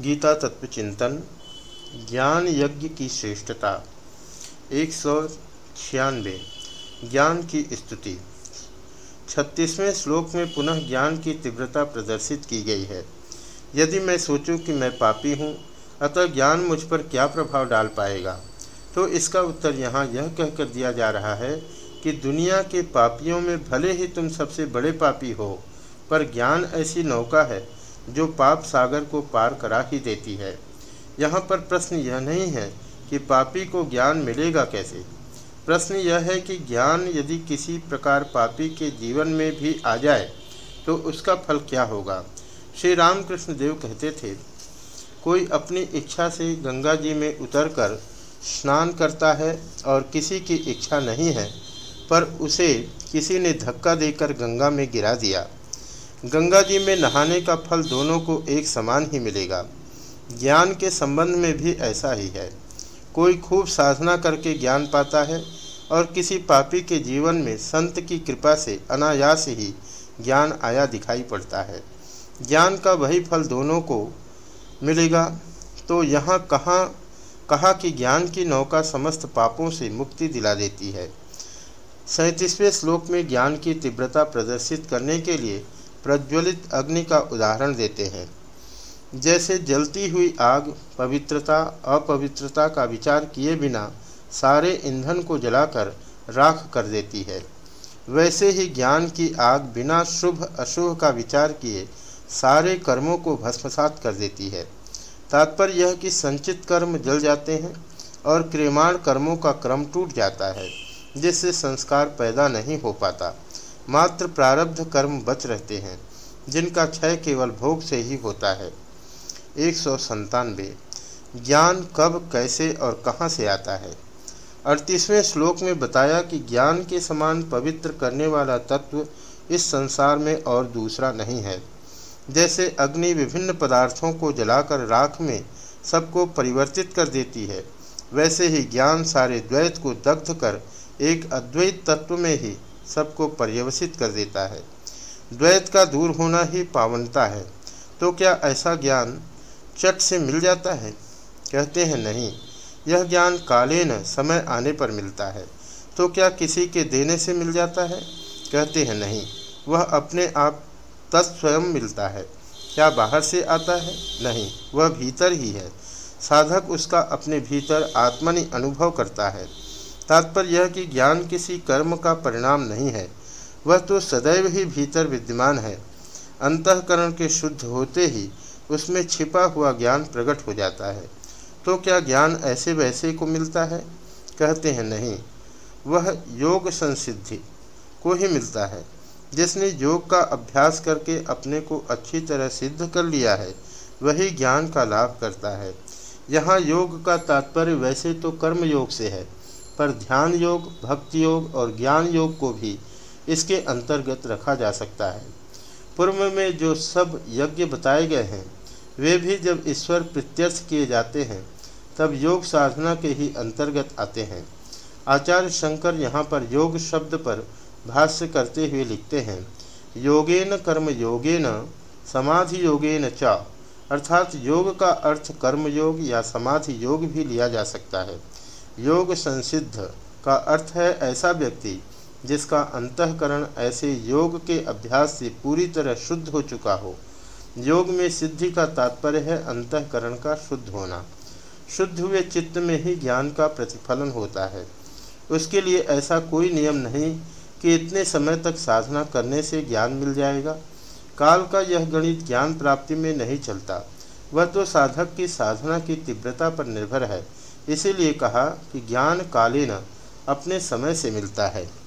गीता तत्व चिंतन ज्ञान यज्ञ की श्रेष्ठता एक सौ छियानवे ज्ञान की स्तुति। छत्तीसवें श्लोक में पुनः ज्ञान की तीव्रता प्रदर्शित की गई है। यदि मैं सोचूं कि मैं पापी हूँ, अतः ज्ञान मुझ पर क्या प्रभाव डाल पाएगा? तो इसका उत्तर यहाँ यह कहकर दिया जा रहा है कि दुनिया के पापियों में भले ही तुम सबसे बड़े पापी हो पर ज्ञान ऐसी नौका है जो पाप सागर को पार करा ही देती है। यहाँ पर प्रश्न यह नहीं है कि पापी को ज्ञान मिलेगा कैसे। प्रश्न यह है कि ज्ञान यदि किसी प्रकार पापी के जीवन में भी आ जाए तो उसका फल क्या होगा? श्री रामकृष्ण देव कहते थे, कोई अपनी इच्छा से गंगा जी में उतरकर स्नान करता है और किसी की इच्छा नहीं है, पर उसे किसी ने धक्का देकर गंगा में गिरा दिया। गंगा जी में नहाने का फल दोनों को एक समान ही मिलेगा। ज्ञान के संबंध में भी ऐसा ही है। कोई खूब साधना करके ज्ञान पाता है और किसी पापी के जीवन में संत की कृपा से अनायास ही ज्ञान आया दिखाई पड़ता है। ज्ञान का वही फल दोनों को मिलेगा। तो यहाँ कहाँ, कहा कि ज्ञान की नौका समस्त पापों से मुक्ति दिला देती है। सैंतीसवें श्लोक में ज्ञान की तीव्रता प्रदर्शित करने के लिए प्रज्वलित अग्नि का उदाहरण देते हैं। जैसे जलती हुई आग, पवित्रता, अपवित्रता का विचार किए बिना सारे ईंधन को जलाकर राख कर देती है। वैसे ही ज्ञान की आग बिना शुभ, अशुभ का विचार किए सारे कर्मों को भस्मसात कर देती है। तात्पर्य यह कि संचित कर्म जल जाते हैं और क्रियमाण कर्मों का क्रम टूट जाता है, जिससे संस्कार पैदा नहीं हो पाता। मात्र प्रारब्ध कर्म बच रहते हैं, जिनका क्षय केवल भोग से ही होता है। एक सौ संतानवे ज्ञान कब, कैसे और कहाँ से आता है? अड़तीसवें श्लोक में बताया कि ज्ञान के समान पवित्र करने वाला तत्व इस संसार में और दूसरा नहीं है। जैसे अग्नि विभिन्न पदार्थों को जलाकर राख में सबको परिवर्तित कर देती है, वैसे ही ज्ञान सारे द्वैत को दग्ध कर एक अद्वैत तत्व में ही सबको पर्यवसित कर देता है। द्वैत का दूर होना ही पावनता है। तो क्या ऐसा ज्ञान चट से मिल जाता है? कहते हैं, नहीं, यह ज्ञान काले न समय आने पर मिलता है। तो क्या किसी के देने से मिल जाता है? कहते हैं, नहीं, वह अपने आप तत्स्वयं मिलता है। क्या बाहर से आता है? नहीं, वह भीतर ही है। साधक उसका अपने भीतर आत्मनि अनुभव करता है। तात्पर्य यह कि ज्ञान किसी कर्म का परिणाम नहीं है, वह तो सदैव ही भीतर विद्यमान है। अंतकरण के शुद्ध होते ही उसमें छिपा हुआ ज्ञान प्रकट हो जाता है। तो क्या ज्ञान ऐसे वैसे को मिलता है? कहते हैं, नहीं। वह योग संसिद्धि को ही मिलता है, जिसने योग का अभ्यास करके अपने को अच्छी तरह सिद्ध कर लिया है, वही ज्ञान का लाभ करता है। यहाँ योग का तात्पर्य वैसे तो कर्म योग से है पर ध्यान योग, भक्ति योग और ज्ञान योग को भी इसके अंतर्गत रखा जा सकता है। पूर्व में जो सब यज्ञ बताए गए हैं, वे भी जब ईश्वर प्रत्यर्थ किए जाते हैं, तब योग साधना के ही अंतर्गत आते हैं। आचार्य शंकर यहाँ पर योग शब्द पर भाष्य करते हुए लिखते हैं, योगेन कर्म योगेन, समाधि योगेन च। अर्थात योग का अर्थ कर्म योग या समाधि योग भी लिया जा सकता है। योग संसिद्ध का अर्थ है ऐसा व्यक्ति जिसका अंतकरण ऐसे योग के अभ्यास से पूरी तरह शुद्ध हो चुका हो। योग में सिद्धि का तात्पर्य है अंतकरण का शुद्ध होना। शुद्ध हुए चित्त में ही ज्ञान का प्रतिफलन होता है। उसके लिए ऐसा कोई नियम नहीं कि इतने समय तक साधना करने से ज्ञान मिल जाएगा। काल का यह गणित ज्ञान प्राप्ति में नहीं चलता। वह तो साधक की साधना की तीव्रता पर निर्भर है। इसीलिए कहा कि ज्ञान कालीन अपने समय से मिलता है।